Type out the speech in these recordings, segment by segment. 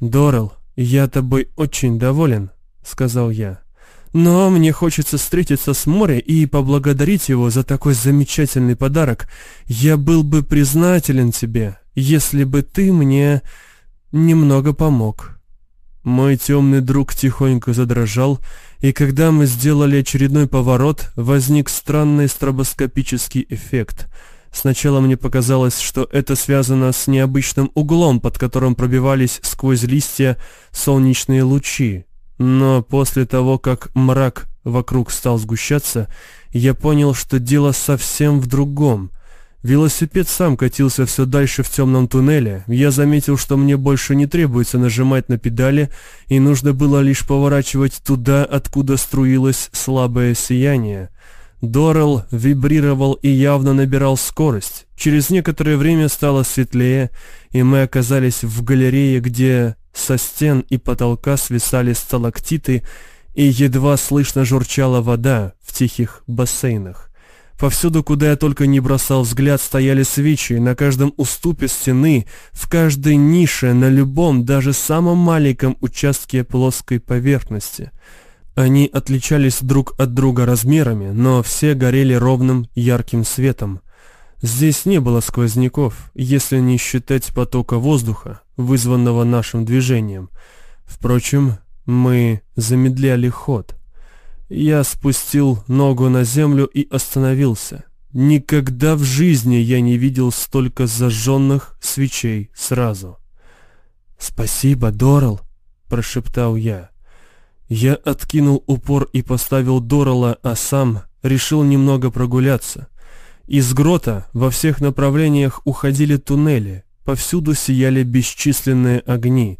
«Дорел, я тобой очень доволен», — сказал я. «Но мне хочется встретиться с Море и поблагодарить его за такой замечательный подарок. Я был бы признателен тебе, если бы ты мне немного помог». Мой темный друг тихонько задрожал, и когда мы сделали очередной поворот, возник странный стробоскопический эффект. Сначала мне показалось, что это связано с необычным углом, под которым пробивались сквозь листья солнечные лучи. Но после того, как мрак вокруг стал сгущаться, я понял, что дело совсем в другом — Велосипед сам катился все дальше в темном туннеле. Я заметил, что мне больше не требуется нажимать на педали, и нужно было лишь поворачивать туда, откуда струилось слабое сияние. Дорел вибрировал и явно набирал скорость. Через некоторое время стало светлее, и мы оказались в галерее, где со стен и потолка свисали сталактиты, и едва слышно журчала вода в тихих бассейнах. Повсюду, куда я только не бросал взгляд, стояли свечи, на каждом уступе стены, в каждой нише, на любом, даже самом маленьком участке плоской поверхности. Они отличались друг от друга размерами, но все горели ровным ярким светом. Здесь не было сквозняков, если не считать потока воздуха, вызванного нашим движением. Впрочем, мы замедляли ход. Я спустил ногу на землю и остановился. Никогда в жизни я не видел столько зажженных свечей сразу. «Спасибо, Дорал», — прошептал я. Я откинул упор и поставил Дорала, а сам решил немного прогуляться. Из грота во всех направлениях уходили туннели, повсюду сияли бесчисленные огни,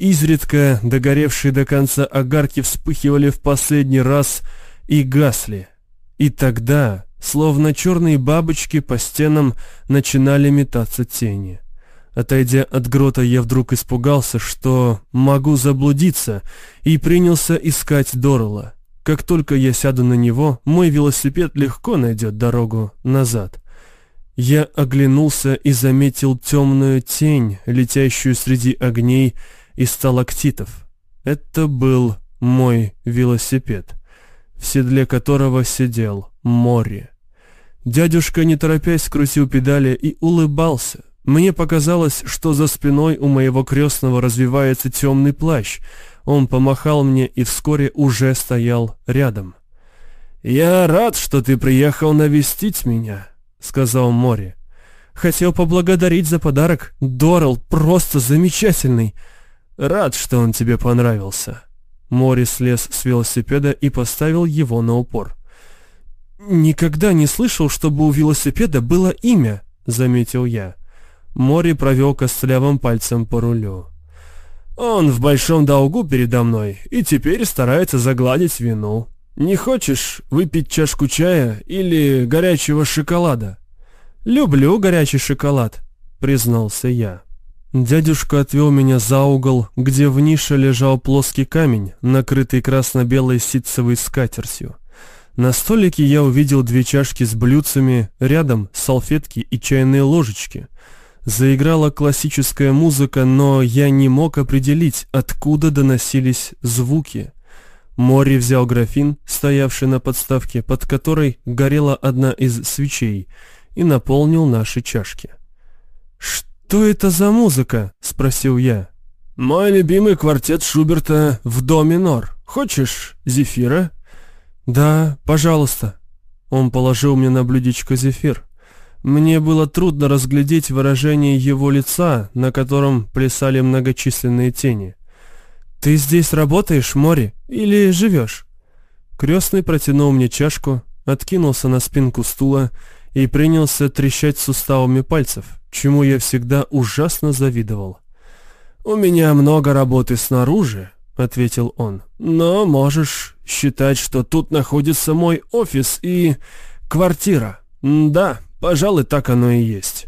Изредка догоревшие до конца огарки вспыхивали в последний раз и гасли. И тогда, словно черные бабочки, по стенам начинали метаться тени. Отойдя от грота, я вдруг испугался, что могу заблудиться, и принялся искать Дорла. Как только я сяду на него, мой велосипед легко найдет дорогу назад. Я оглянулся и заметил темную тень, летящую среди огней, и сталактитов. Это был мой велосипед, в седле которого сидел море. Дядюшка, не торопясь, скрутил педали и улыбался. Мне показалось, что за спиной у моего крестного развивается темный плащ. Он помахал мне и вскоре уже стоял рядом. «Я рад, что ты приехал навестить меня», — сказал море. «Хотел поблагодарить за подарок. Дорал просто замечательный. Рад, что он тебе понравился. Мори слез с велосипеда и поставил его на упор. «Никогда не слышал, чтобы у велосипеда было имя», — заметил я. Мори провел костлявым пальцем по рулю. «Он в большом долгу передо мной и теперь старается загладить вину. Не хочешь выпить чашку чая или горячего шоколада?» «Люблю горячий шоколад», — признался я. Дядюшка отвел меня за угол, где в нише лежал плоский камень, накрытый красно-белой ситцевой скатертью. На столике я увидел две чашки с блюдцами, рядом салфетки и чайные ложечки. Заиграла классическая музыка, но я не мог определить, откуда доносились звуки. Мори взял графин, стоявший на подставке, под которой горела одна из свечей, и наполнил наши чашки. «Что?» «Что это за музыка?» — спросил я. «Мой любимый квартет Шуберта в до минор. Хочешь зефира?» «Да, пожалуйста». Он положил мне на блюдечко зефир. Мне было трудно разглядеть выражение его лица, на котором плясали многочисленные тени. «Ты здесь работаешь, Мори, или живешь?» Крестный протянул мне чашку, откинулся на спинку стула и принялся трещать суставами пальцев, чему я всегда ужасно завидовал. «У меня много работы снаружи», — ответил он, — «но можешь считать, что тут находится мой офис и квартира. Да, пожалуй, так оно и есть».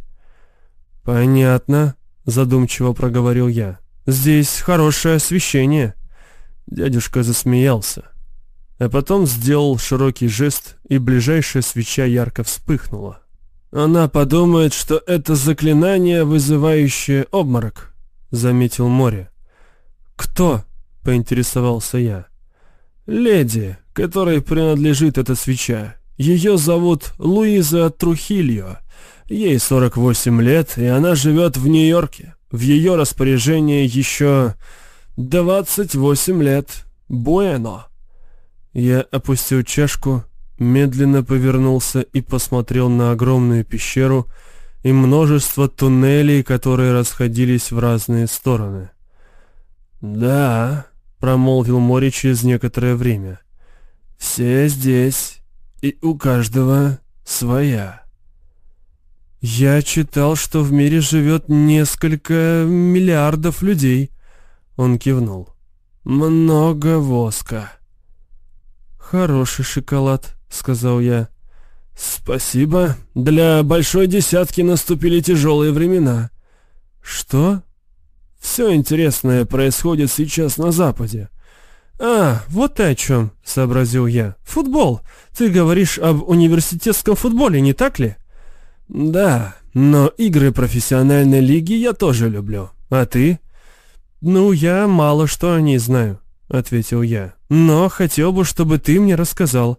«Понятно», — задумчиво проговорил я. «Здесь хорошее освещение». Дядюшка засмеялся а потом сделал широкий жест, и ближайшая свеча ярко вспыхнула. «Она подумает, что это заклинание, вызывающее обморок», — заметил море. «Кто?» — поинтересовался я. «Леди, которой принадлежит эта свеча. Ее зовут Луиза Трухильо. Ей 48 лет, и она живет в Нью-Йорке. В ее распоряжении еще 28 лет. Буэно». Я опустил чашку, медленно повернулся и посмотрел на огромную пещеру и множество туннелей, которые расходились в разные стороны. «Да», — промолвил море через некоторое время, — «все здесь, и у каждого своя». «Я читал, что в мире живет несколько миллиардов людей», — он кивнул. «Много воска». «Хороший шоколад», — сказал я. «Спасибо. Для большой десятки наступили тяжелые времена». «Что?» «Все интересное происходит сейчас на Западе». «А, вот ты о чем», — сообразил я. «Футбол. Ты говоришь об университетском футболе, не так ли?» «Да, но игры профессиональной лиги я тоже люблю. А ты?» «Ну, я мало что о ней знаю», — ответил я. «Но хотел бы, чтобы ты мне рассказал».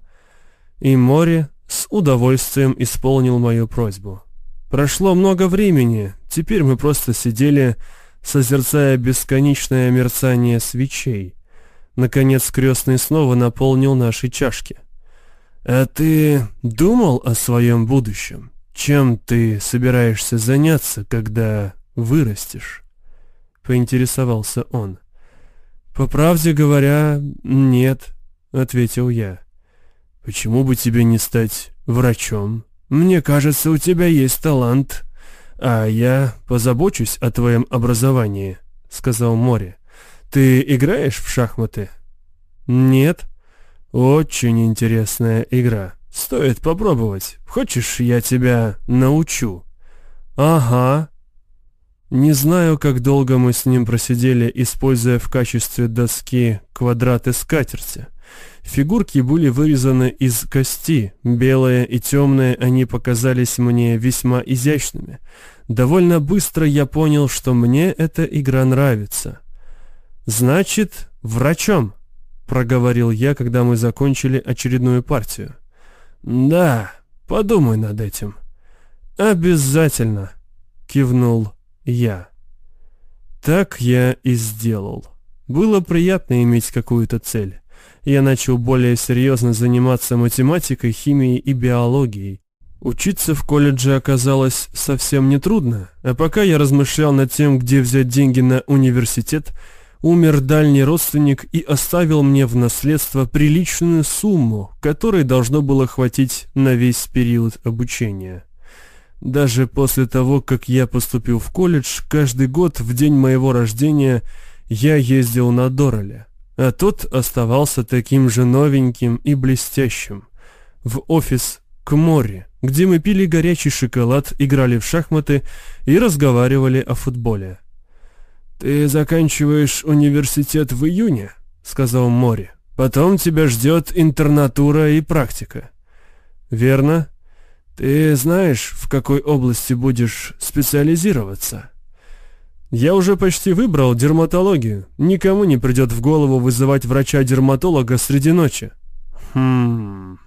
И море с удовольствием исполнил мою просьбу. Прошло много времени, теперь мы просто сидели, созерцая бесконечное мерцание свечей. Наконец крестный снова наполнил наши чашки. «А ты думал о своем будущем? Чем ты собираешься заняться, когда вырастешь?» Поинтересовался он. «По правде говоря, нет», — ответил я. «Почему бы тебе не стать врачом? Мне кажется, у тебя есть талант, а я позабочусь о твоем образовании», — сказал Море. «Ты играешь в шахматы?» «Нет». «Очень интересная игра. Стоит попробовать. Хочешь, я тебя научу?» «Ага». Не знаю, как долго мы с ним просидели, используя в качестве доски квадраты скатерти. Фигурки были вырезаны из кости, белые и темные они показались мне весьма изящными. Довольно быстро я понял, что мне эта игра нравится. «Значит, врачом», — проговорил я, когда мы закончили очередную партию. «Да, подумай над этим». «Обязательно», — кивнул я. Так я и сделал. Было приятно иметь какую-то цель я начал более серьезно заниматься математикой, химией и биологией. Учиться в колледже оказалось совсем нетрудно, а пока я размышлял над тем, где взять деньги на университет, умер дальний родственник и оставил мне в наследство приличную сумму, которой должно было хватить на весь период обучения. Даже после того, как я поступил в колледж, каждый год в день моего рождения я ездил на Дороле а тот оставался таким же новеньким и блестящим. В офис к морю, где мы пили горячий шоколад, играли в шахматы и разговаривали о футболе. «Ты заканчиваешь университет в июне», — сказал Мори. «Потом тебя ждет интернатура и практика». «Верно. Ты знаешь, в какой области будешь специализироваться?» Я уже почти выбрал дерматологию. Никому не придет в голову вызывать врача-дерматолога среди ночи. Хм...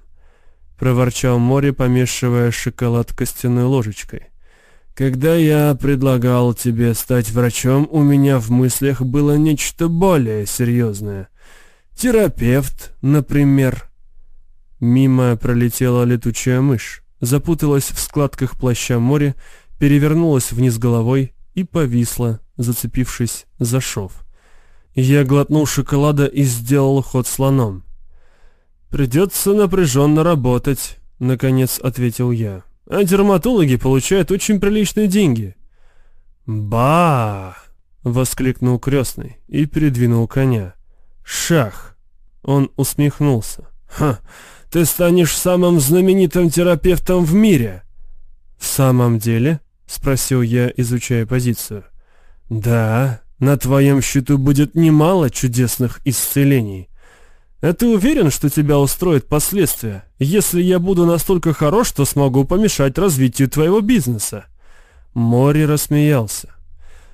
Проворчал Мори, помешивая шоколад костяной ложечкой. Когда я предлагал тебе стать врачом, у меня в мыслях было нечто более серьезное. Терапевт, например. Мимо пролетела летучая мышь, запуталась в складках плаща Мори, перевернулась вниз головой и повисла, зацепившись за шов. Я глотнул шоколада и сделал ход слоном. «Придется напряженно работать», — наконец ответил я. «А дерматологи получают очень приличные деньги». «Ба!» — воскликнул крестный и передвинул коня. «Шах!» Он усмехнулся. «Ха! Ты станешь самым знаменитым терапевтом в мире!» «В самом деле?» — спросил я, изучая позицию. «Да, на твоем счету будет немало чудесных исцелений. А ты уверен, что тебя устроят последствия, если я буду настолько хорош, что смогу помешать развитию твоего бизнеса?» Мори рассмеялся.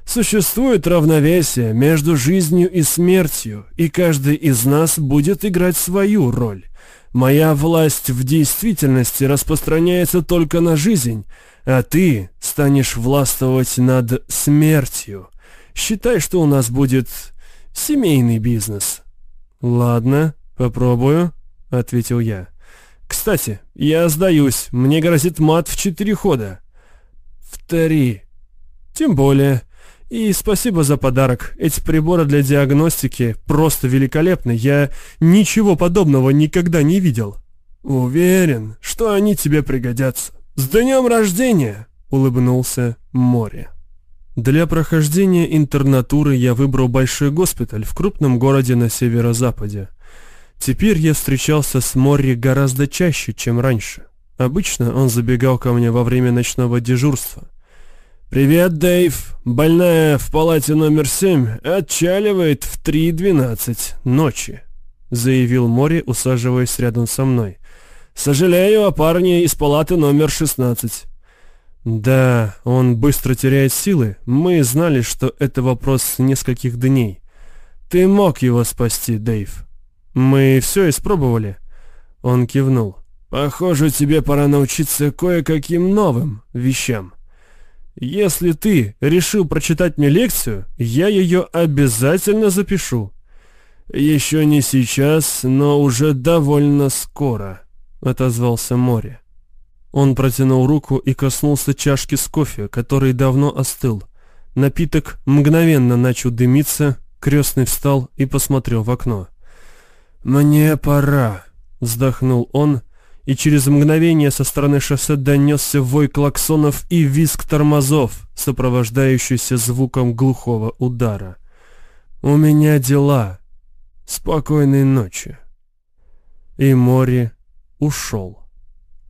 Существует равновесие между жизнью и смертью, и каждый из нас будет играть свою роль. Моя власть в действительности распространяется только на жизнь, а ты станешь властвовать над смертью. Считай, что у нас будет семейный бизнес». «Ладно, попробую», — ответил я. «Кстати, я сдаюсь, мне грозит мат в четыре хода». «В три». «Тем более». И спасибо за подарок. Эти приборы для диагностики просто великолепны. Я ничего подобного никогда не видел. Уверен, что они тебе пригодятся. С днем рождения! Улыбнулся море. Для прохождения интернатуры я выбрал большой госпиталь в крупном городе на северо-западе. Теперь я встречался с Морри гораздо чаще, чем раньше. Обычно он забегал ко мне во время ночного дежурства. «Привет, Дэйв. Больная в палате номер семь отчаливает в 3.12 ночи», — заявил Мори, усаживаясь рядом со мной. «Сожалею о парне из палаты номер 16». «Да, он быстро теряет силы. Мы знали, что это вопрос нескольких дней. Ты мог его спасти, Дэйв. Мы все испробовали». Он кивнул. «Похоже, тебе пора научиться кое-каким новым вещам». Если ты решил прочитать мне лекцию, я ее обязательно запишу. Еще не сейчас, но уже довольно скоро, отозвался море. Он протянул руку и коснулся чашки с кофе, который давно остыл. Напиток мгновенно начал дымиться, крестный встал и посмотрел в окно. «Мне пора», — вздохнул он, — и через мгновение со стороны шоссе донесся вой клаксонов и визг тормозов, сопровождающийся звуком глухого удара. «У меня дела. Спокойной ночи». И море ушел.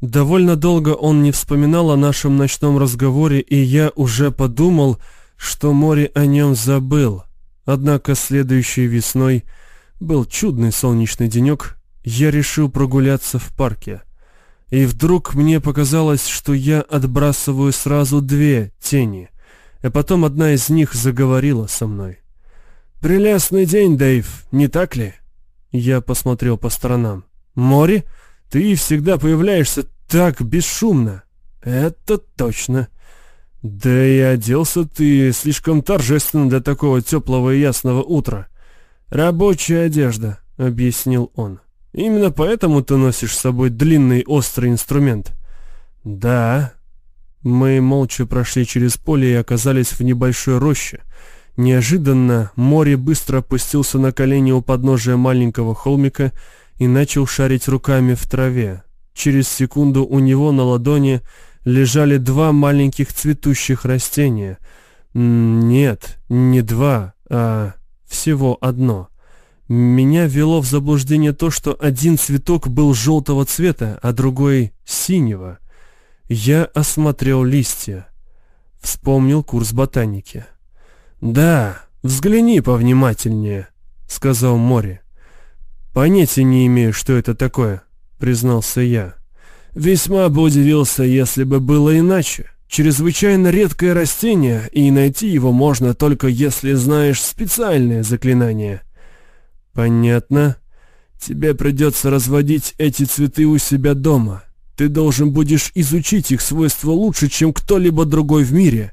Довольно долго он не вспоминал о нашем ночном разговоре, и я уже подумал, что море о нем забыл. Однако следующей весной был чудный солнечный денек, я решил прогуляться в парке. И вдруг мне показалось, что я отбрасываю сразу две тени, а потом одна из них заговорила со мной. «Прелестный день, Дэйв, не так ли?» Я посмотрел по сторонам. «Мори, ты всегда появляешься так бесшумно». «Это точно». «Да и оделся ты слишком торжественно для такого теплого и ясного утра». «Рабочая одежда», — объяснил он. Именно поэтому ты носишь с собой длинный острый инструмент. Да. Мы молча прошли через поле и оказались в небольшой роще. Неожиданно море быстро опустился на колени у подножия маленького холмика и начал шарить руками в траве. Через секунду у него на ладони лежали два маленьких цветущих растения. Нет, не два, а всего одно. Меня ввело в заблуждение то, что один цветок был желтого цвета, а другой синего. Я осмотрел листья. Вспомнил курс ботаники. «Да, взгляни повнимательнее», — сказал Мори. «Понятия не имею, что это такое», — признался я. «Весьма бы удивился, если бы было иначе. Чрезвычайно редкое растение, и найти его можно только если знаешь специальное заклинание». «Понятно. Тебе придется разводить эти цветы у себя дома. Ты должен будешь изучить их свойства лучше, чем кто-либо другой в мире.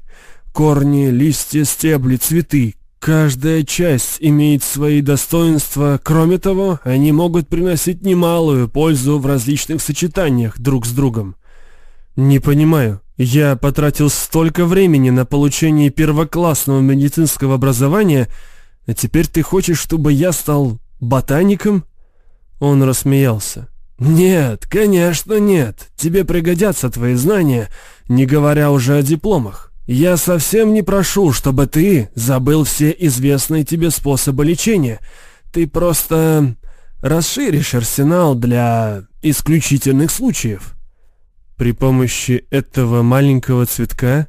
Корни, листья, стебли, цветы. Каждая часть имеет свои достоинства. Кроме того, они могут приносить немалую пользу в различных сочетаниях друг с другом. Не понимаю. Я потратил столько времени на получение первоклассного медицинского образования, а теперь ты хочешь, чтобы я стал ботаником?» Он рассмеялся. «Нет, конечно нет. Тебе пригодятся твои знания, не говоря уже о дипломах. Я совсем не прошу, чтобы ты забыл все известные тебе способы лечения. Ты просто расширишь арсенал для исключительных случаев». «При помощи этого маленького цветка?»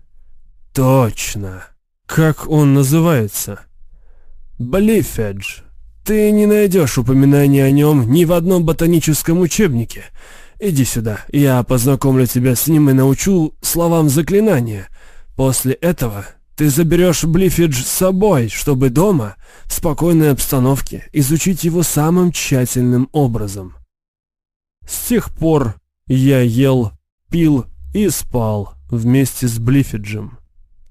«Точно. Как он называется?» «Блифедж. Ты не найдешь упоминания о нем ни в одном ботаническом учебнике. Иди сюда, я познакомлю тебя с ним и научу словам заклинания. После этого ты заберешь Блифидж с собой, чтобы дома, в спокойной обстановке, изучить его самым тщательным образом. С тех пор я ел, пил и спал вместе с Блифиджем.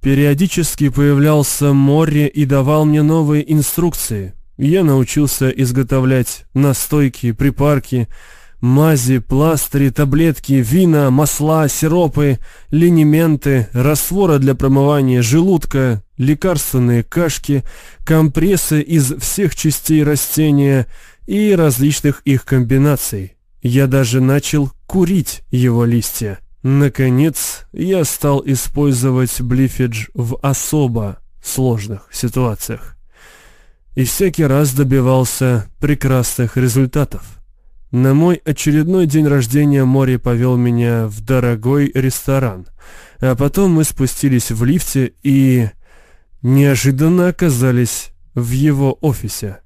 Периодически появлялся Морри и давал мне новые инструкции. Я научился изготовлять настойки, припарки, мази, пластыри, таблетки, вина, масла, сиропы, линименты, растворы для промывания желудка, лекарственные кашки, компрессы из всех частей растения и различных их комбинаций. Я даже начал курить его листья. Наконец, я стал использовать Блифидж в особо сложных ситуациях. И всякий раз добивался прекрасных результатов. На мой очередной день рождения Мори повел меня в дорогой ресторан, а потом мы спустились в лифте и неожиданно оказались в его офисе.